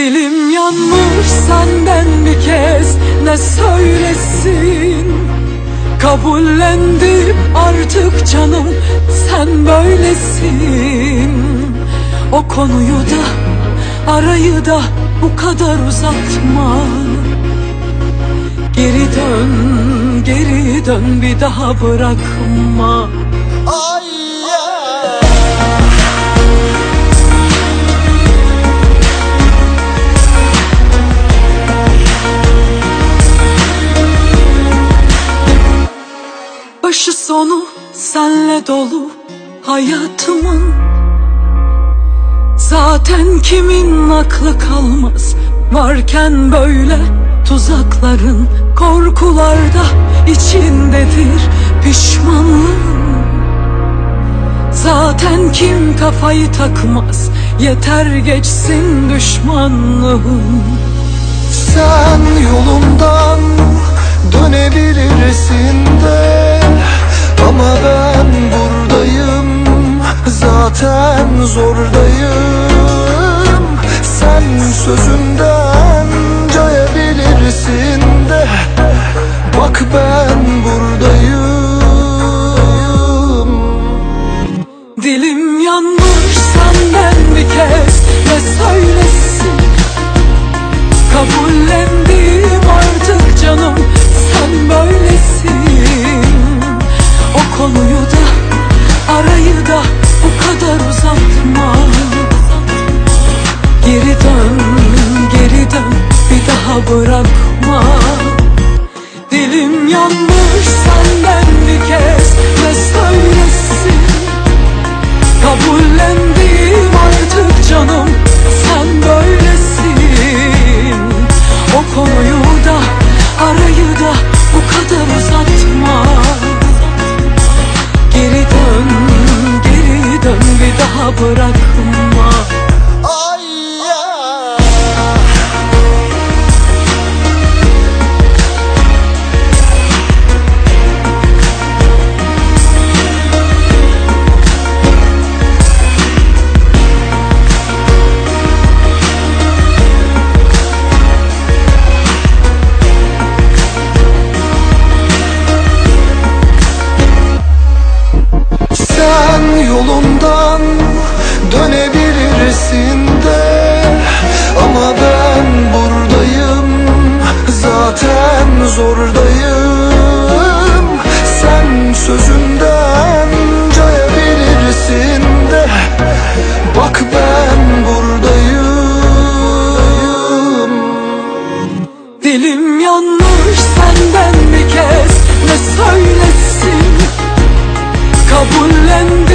Dilim yanmış senden bir kez ne söylesin? Kabullendim artık canım sen böylesin. O konuyu da arayı da bu kadar uzatma. Geri dön, geri dön bir daha bırakma hayatımın. Zaten kimin aklı kalmaz. Varken böyle tuzakların Korkularda içindedir pişmanlığın. Zaten kim kafayı takmaz? Yeter geçsin düşmanlığın. Sen yolundan zaten zordayım. Sen sözünden cayabilirsin bir dönebilirsin de. Ama ben buradayım. Zaten zordayım. Sen sözünden cayabilirsin de. Bak ben buradayım. Dilim yanmış senden bir kez. Ne söylesin? Kabullendim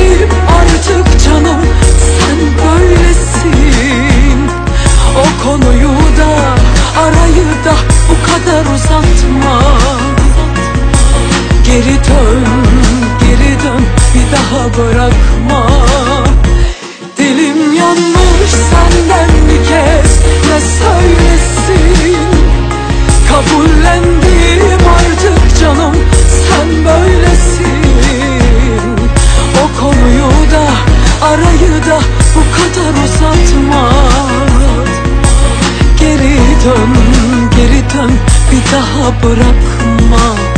kadar uzatma. Geri dön, geri dön bir daha bırakma. Dilim yanmış senden bir kez ne söylesin? Kabullendim artık canım sen böylesin. O konuyu da arayı bırakma